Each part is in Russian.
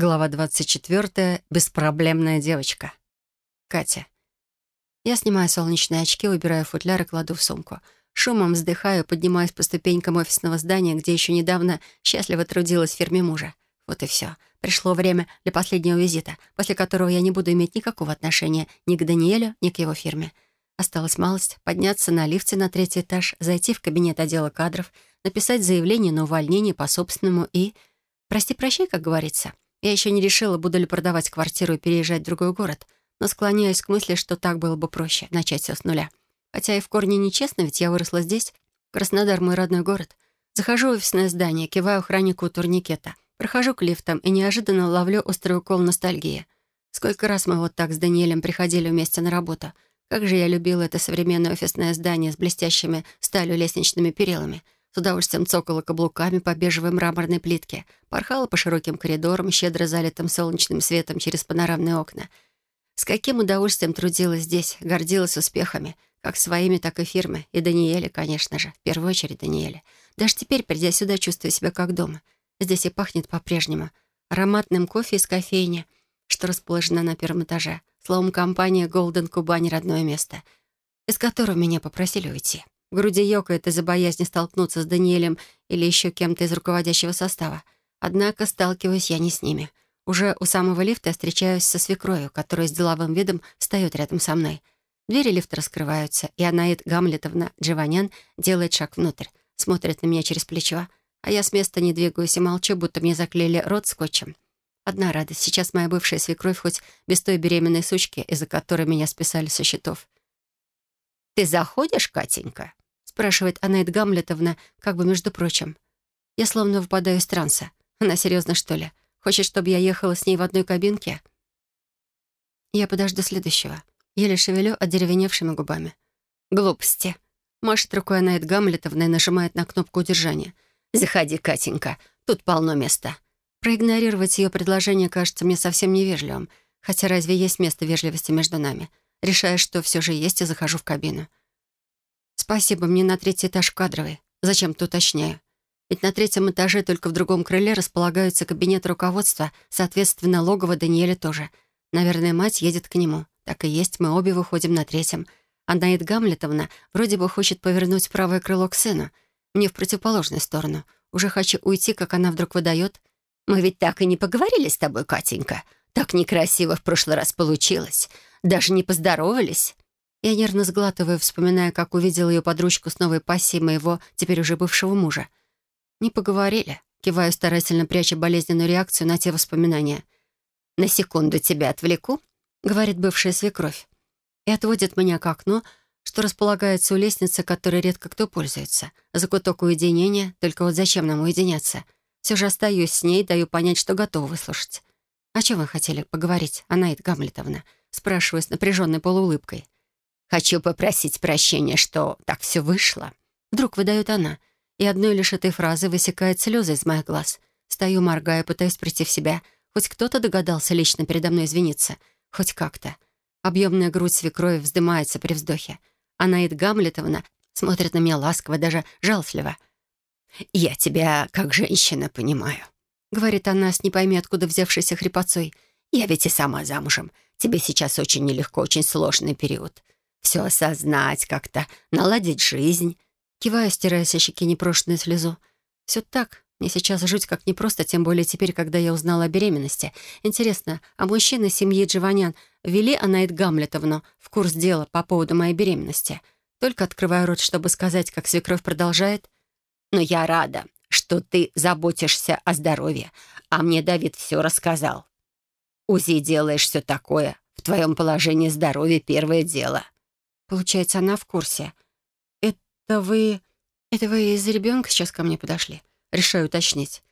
Глава 24. Беспроблемная девочка. Катя. Я снимаю солнечные очки, убираю футляр и кладу в сумку. Шумом вздыхаю, поднимаюсь по ступенькам офисного здания, где еще недавно счастливо трудилась в фирме мужа. Вот и все. Пришло время для последнего визита, после которого я не буду иметь никакого отношения ни к Даниэлю, ни к его фирме. Осталась малость — подняться на лифте на третий этаж, зайти в кабинет отдела кадров, написать заявление на увольнение по собственному и... Прости-прощай, как говорится — я еще не решила, буду ли продавать квартиру и переезжать в другой город, но склоняюсь к мысли, что так было бы проще, начать все с нуля. Хотя и в корне нечестно, ведь я выросла здесь. Краснодар — мой родной город. Захожу в офисное здание, киваю охраннику турникета. Прохожу к лифтам и неожиданно ловлю острый укол ностальгии. Сколько раз мы вот так с Даниэлем приходили вместе на работу. Как же я любила это современное офисное здание с блестящими сталью лестничными перилами — с удовольствием цокала каблуками по бежевой мраморной плитке, порхала по широким коридорам, щедро залитым солнечным светом через панорамные окна. С каким удовольствием трудилась здесь, гордилась успехами, как своими, так и фирмы, и Даниэля, конечно же, в первую очередь Даниэля. Даже теперь, придя сюда, чувствую себя как дома. Здесь и пахнет по-прежнему ароматным кофе из кофейни, что расположена на первом этаже. Словом, компания «Голден Кубань» — родное место, из которого меня попросили уйти. В груди ёкает из-за боязни столкнуться с Даниэлем или еще кем-то из руководящего состава. Однако сталкиваюсь я не с ними. Уже у самого лифта я встречаюсь со свекровью, которая с деловым видом встает рядом со мной. Двери лифта раскрываются, и Анаид Гамлетовна Джованян делает шаг внутрь, смотрит на меня через плечо, а я с места не двигаюсь и молчу, будто мне заклеили рот скотчем. Одна радость. Сейчас моя бывшая свекровь хоть без той беременной сучки, из-за которой меня списали со счетов. «Ты заходишь, Катенька?» Спрашивает Анаид Гамлетовна, как бы между прочим. Я словно выпадаю из транса. Она серьезно, что ли? Хочет, чтобы я ехала с ней в одной кабинке? Я подожду следующего. Еле шевелю одеревеневшими губами. Глупости. Машет рукой Анаид Гамлетовна и нажимает на кнопку удержания. «Заходи, Катенька, тут полно места». Проигнорировать ее предложение кажется мне совсем невежливым, хотя разве есть место вежливости между нами? Решаю, что все же есть, и захожу в кабину. «Спасибо, мне на третий этаж кадровый. Зачем-то уточняю. Ведь на третьем этаже только в другом крыле располагаются кабинет руководства, соответственно, логово Даниэля тоже. Наверное, мать едет к нему. Так и есть, мы обе выходим на третьем. Анаид Гамлетовна вроде бы хочет повернуть правое крыло к сыну. Мне в противоположную сторону. Уже хочу уйти, как она вдруг выдает. «Мы ведь так и не поговорили с тобой, Катенька. Так некрасиво в прошлый раз получилось. Даже не поздоровались». Я нервно сглатываю, вспоминая, как увидела ее подружку с новой пассией моего, теперь уже бывшего мужа. «Не поговорили», — киваю, старательно пряча болезненную реакцию на те воспоминания. «На секунду тебя отвлеку», — говорит бывшая свекровь. И отводит меня к окну, что располагается у лестницы, которой редко кто пользуется. Закуток уединения, только вот зачем нам уединяться? Все же остаюсь с ней, даю понять, что готова выслушать. «О чем вы хотели поговорить, Анаит Гамлетовна?» Спрашиваю с напряженной полуулыбкой. Хочу попросить прощения, что так все вышло. Вдруг выдает она, и одной лишь этой фразы высекает слезы из моих глаз. Стою, моргая, пытаясь прийти в себя. Хоть кто-то догадался лично передо мной извиниться. Хоть как-то. Объемная грудь свекрови вздымается при вздохе. Анаид Гамлетовна смотрит на меня ласково, даже жалостливо. «Я тебя как женщина понимаю», — говорит она с не пойми откуда взявшейся хрипотцой. «Я ведь и сама замужем. Тебе сейчас очень нелегко, очень сложный период все осознать как-то, наладить жизнь. Киваю, стирая со щеки непрошенную слезу. Все так. Мне сейчас жуть как непросто, тем более теперь, когда я узнала о беременности. Интересно, а мужчины семьи Джованян ввели Анаид Гамлетовну в курс дела по поводу моей беременности? Только открываю рот, чтобы сказать, как свекровь продолжает. «Но я рада, что ты заботишься о здоровье, а мне Давид все рассказал. УЗИ делаешь все такое. В твоем положении здоровье — первое дело». Получается, она в курсе. «Это вы... Это вы из-за ребенка сейчас ко мне подошли?» Решаю уточнить.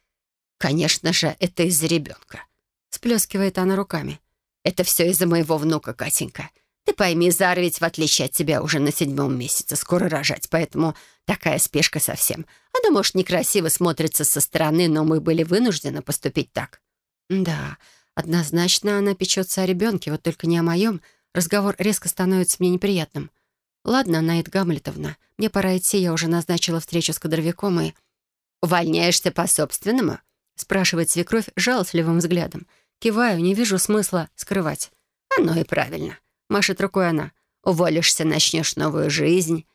«Конечно же, это из-за ребенка», — сплескивает она руками. «Это все из-за моего внука, Катенька. Ты пойми, Зара ведь, в отличие от тебя, уже на седьмом месяце, скоро рожать, поэтому такая спешка совсем. Она, может, некрасиво смотрится со стороны, но мы были вынуждены поступить так». «Да, однозначно она печется о ребенке, вот только не о моем, — Разговор резко становится мне неприятным. «Ладно, Наид Гамлетовна, мне пора идти, я уже назначила встречу с кадровиком и...» «Увольняешься по собственному?» спрашивает свекровь жалостливым взглядом. Киваю, не вижу смысла скрывать. «Оно и правильно», — машет рукой она. «Уволишься, начнешь новую жизнь».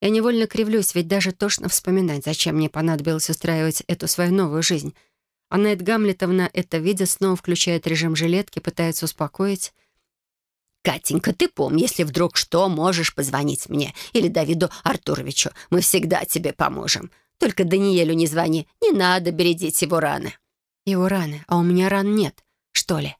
Я невольно кривлюсь, ведь даже тошно вспоминать, зачем мне понадобилось устраивать эту свою новую жизнь. А Найт Гамлетовна это видит, снова включает режим жилетки, пытается успокоить. «Катенька, ты помни, если вдруг что, можешь позвонить мне или Давиду Артуровичу. Мы всегда тебе поможем. Только Даниэлю не звони, не надо бередить его раны». «Его раны? А у меня ран нет, что ли?»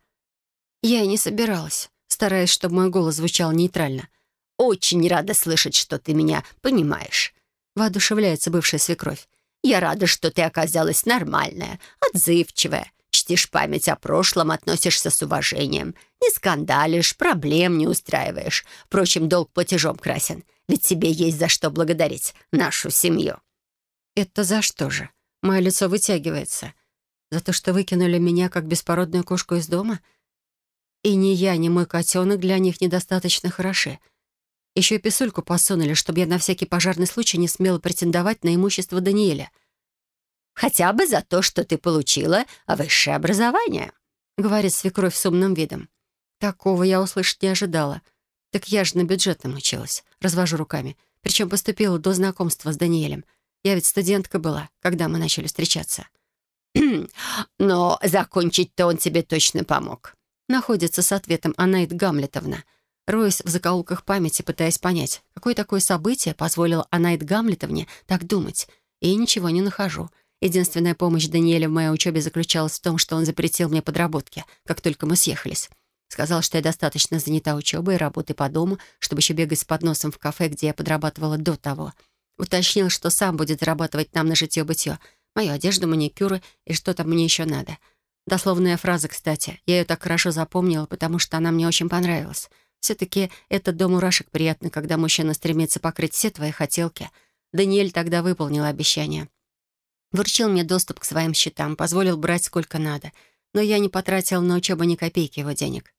Я и не собиралась, стараясь, чтобы мой голос звучал нейтрально. «Очень рада слышать, что ты меня понимаешь», — воодушевляется бывшая свекровь. «Я рада, что ты оказалась нормальная, отзывчивая, чтишь память о прошлом, относишься с уважением, не скандалишь, проблем не устраиваешь. Впрочем, долг платежом красен, ведь тебе есть за что благодарить нашу семью». «Это за что же? Мое лицо вытягивается. За то, что выкинули меня, как беспородную кошку из дома?» И ни я, ни мой котенок для них недостаточно хороши. Еще и писульку посунули, чтобы я на всякий пожарный случай не смела претендовать на имущество Даниэля. «Хотя бы за то, что ты получила высшее образование», — говорит свекровь с умным видом. Такого я услышать не ожидала. Так я же на бюджетном училась. Развожу руками. Причем поступила до знакомства с Даниэлем. Я ведь студентка была, когда мы начали встречаться. «Но закончить-то он тебе точно помог», находится с ответом Анаид Гамлетовна. Роясь в закоулках памяти, пытаясь понять, какое такое событие позволило Анаид Гамлетовне так думать, и ничего не нахожу. Единственная помощь Даниэля в моей учебе заключалась в том, что он запретил мне подработки, как только мы съехались. Сказал, что я достаточно занята учебой и работой по дому, чтобы еще бегать с подносом в кафе, где я подрабатывала до того. Уточнил, что сам будет зарабатывать нам на житье-бытье, мою одежду, маникюры и что там мне еще надо — Дословная фраза, кстати. Я ее так хорошо запомнила, потому что она мне очень понравилась. Все-таки этот дом мурашек приятно, когда мужчина стремится покрыть все твои хотелки. Даниэль тогда выполнил обещание. Вручил мне доступ к своим счетам, позволил брать сколько надо. Но я не потратил на учебу ни копейки его денег.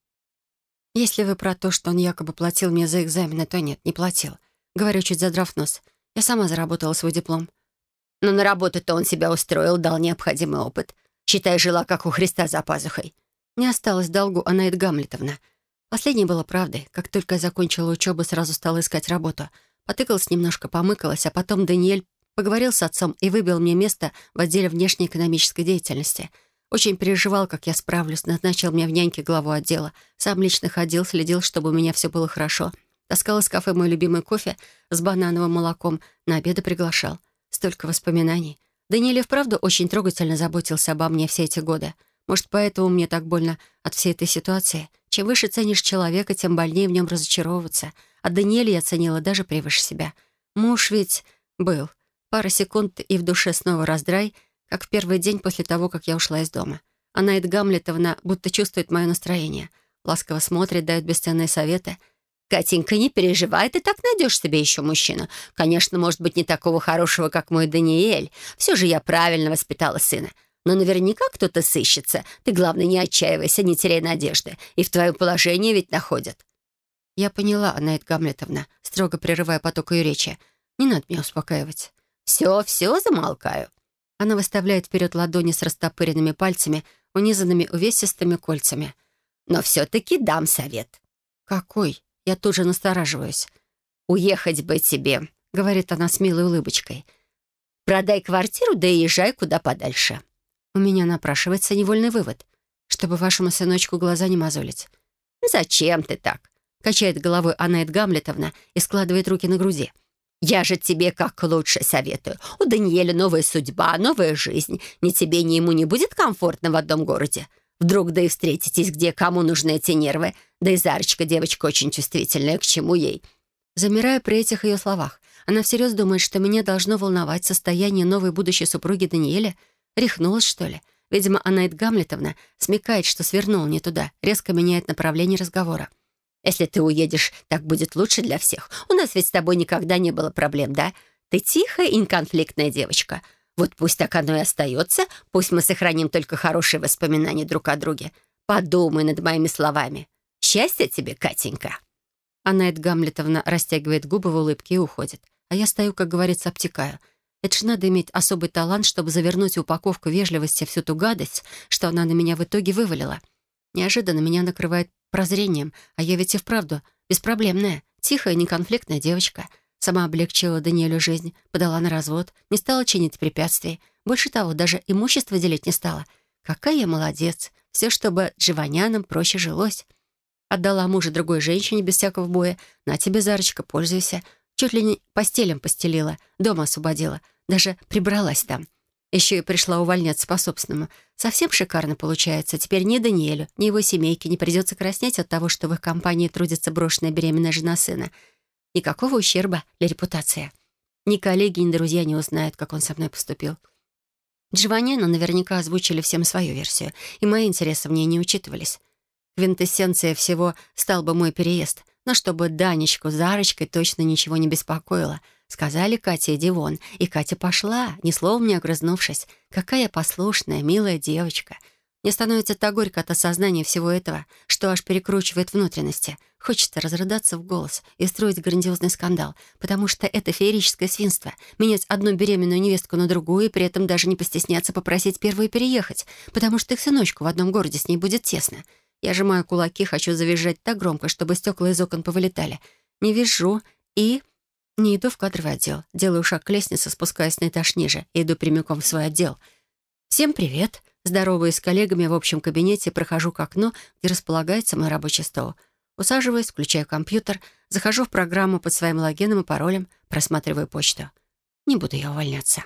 Если вы про то, что он якобы платил мне за экзамены, то нет, не платил. Говорю, чуть задрав нос. Я сама заработала свой диплом. Но на работу-то он себя устроил, дал необходимый опыт — Считай, жила, как у Христа за пазухой. Не осталось долгу Анаид Гамлетовна. Последнее было правдой. Как только я закончила учебу, сразу стала искать работу. Потыкалась немножко, помыкалась, а потом Даниэль поговорил с отцом и выбил мне место в отделе внешней экономической деятельности. Очень переживал, как я справлюсь, назначил меня в няньке главу отдела. Сам лично ходил, следил, чтобы у меня все было хорошо. Таскал из кафе мой любимый кофе с банановым молоком, на обеды приглашал. Столько воспоминаний. Даниэль вправду очень трогательно заботился обо мне все эти годы. Может, поэтому мне так больно от всей этой ситуации. Чем выше ценишь человека, тем больнее в нем разочаровываться. А Даниэля я ценила даже превыше себя. Муж ведь был. Пара секунд, и в душе снова раздрай, как в первый день после того, как я ушла из дома. Она Эд Гамлетовна будто чувствует мое настроение. Ласково смотрит, дает бесценные советы — «Катенька, не переживай, ты так найдешь себе еще мужчину. Конечно, может быть, не такого хорошего, как мой Даниэль. Все же я правильно воспитала сына. Но наверняка кто-то сыщется. Ты, главное, не отчаивайся, не теряй надежды. И в твое положение ведь находят». «Я поняла, Анаит Гамлетовна», строго прерывая поток ее речи. «Не надо меня успокаивать». «Все, все, замолкаю». Она выставляет вперед ладони с растопыренными пальцами, унизанными увесистыми кольцами. «Но все-таки дам совет». «Какой?» Я тут же настораживаюсь. «Уехать бы тебе», — говорит она с милой улыбочкой. «Продай квартиру, да и езжай куда подальше». У меня напрашивается невольный вывод, чтобы вашему сыночку глаза не мозолить. «Зачем ты так?» — качает головой Аннет Гамлетовна и складывает руки на груди. «Я же тебе как лучше советую. У Даниэля новая судьба, новая жизнь. Ни тебе, ни ему не будет комфортно в одном городе. Вдруг да и встретитесь, где кому нужны эти нервы. Да и Зарочка девочка очень чувствительная, к чему ей. Замирая при этих ее словах, она всерьез думает, что меня должно волновать состояние новой будущей супруги Даниэля. Рехнулась, что ли? Видимо, Анаид Гамлетовна смекает, что свернула не туда, резко меняет направление разговора. «Если ты уедешь, так будет лучше для всех. У нас ведь с тобой никогда не было проблем, да? Ты тихая и неконфликтная девочка. Вот пусть так оно и остается, пусть мы сохраним только хорошие воспоминания друг о друге. Подумай над моими словами. Счастья тебе, Катенька!» Аннет Гамлетовна растягивает губы в улыбке и уходит. А я стою, как говорится, обтекаю. Это ж надо иметь особый талант, чтобы завернуть в упаковку вежливости всю ту гадость, что она на меня в итоге вывалила. Неожиданно меня накрывает прозрением, а я ведь и вправду беспроблемная, тихая, неконфликтная девочка. Сама облегчила Даниэлю жизнь, подала на развод, не стала чинить препятствий. Больше того, даже имущество делить не стала. Какая я молодец. Все, чтобы Дживанянам проще жилось. Отдала мужа другой женщине без всякого боя. На тебе, Зарочка, пользуйся. Чуть ли не постелем постелила, дома освободила. Даже прибралась там. Еще и пришла увольняться по-собственному. Совсем шикарно получается. Теперь ни Даниэлю, ни его семейке не придется краснеть от того, что в их компании трудится брошенная беременная жена сына. Никакого ущерба для репутации. Ни коллеги, ни друзья не узнают, как он со мной поступил. Джованнино наверняка озвучили всем свою версию, и мои интересы в ней не учитывались. Квинтэссенция всего стал бы мой переезд, но чтобы Данечку Зарочкой точно ничего не беспокоило. Сказали Катя и Дивон, и Катя пошла, ни словом не огрызнувшись. Какая послушная, милая девочка — мне становится так горько от осознания всего этого, что аж перекручивает внутренности. Хочется разрыдаться в голос и строить грандиозный скандал, потому что это феерическое свинство — менять одну беременную невестку на другую и при этом даже не постесняться попросить первую переехать, потому что их сыночку в одном городе с ней будет тесно. Я сжимаю кулаки, хочу завизжать так громко, чтобы стекла из окон повылетали. Не вижу и... Не иду в кадровый отдел. Делаю шаг к лестнице, спускаясь на этаж ниже, и иду прямиком в свой отдел. «Всем привет!» Здороваюсь с коллегами в общем кабинете, прохожу к окну, где располагается мой рабочий стол. Усаживаюсь, включаю компьютер, захожу в программу под своим логином и паролем, просматриваю почту. Не буду я увольняться.